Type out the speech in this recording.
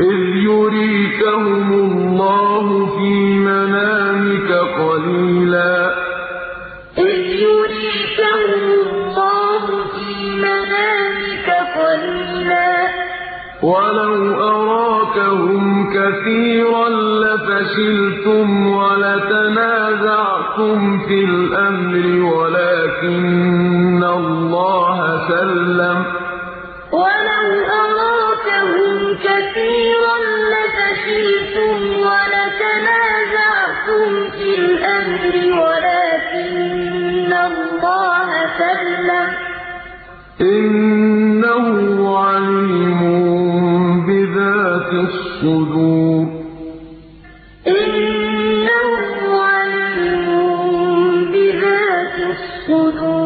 إِذْ يُرِيكَهُمُ اللَّهُ فِي مَنَامِكَ قَلِيلًا ۖ. وَلَوْ أَرَاكَهُمْ كَثِيرًا لَّفَشِلْتُمْ وَلَتَنَازَعْتُمْ فِي الْأَمْرِ وَلَٰكِنَّ اللَّهَ سَلَّمَ ۗ في الأمر ولكن الله سلم. إنه عليم بذات الصدور. إنه عليم بذات الصدور.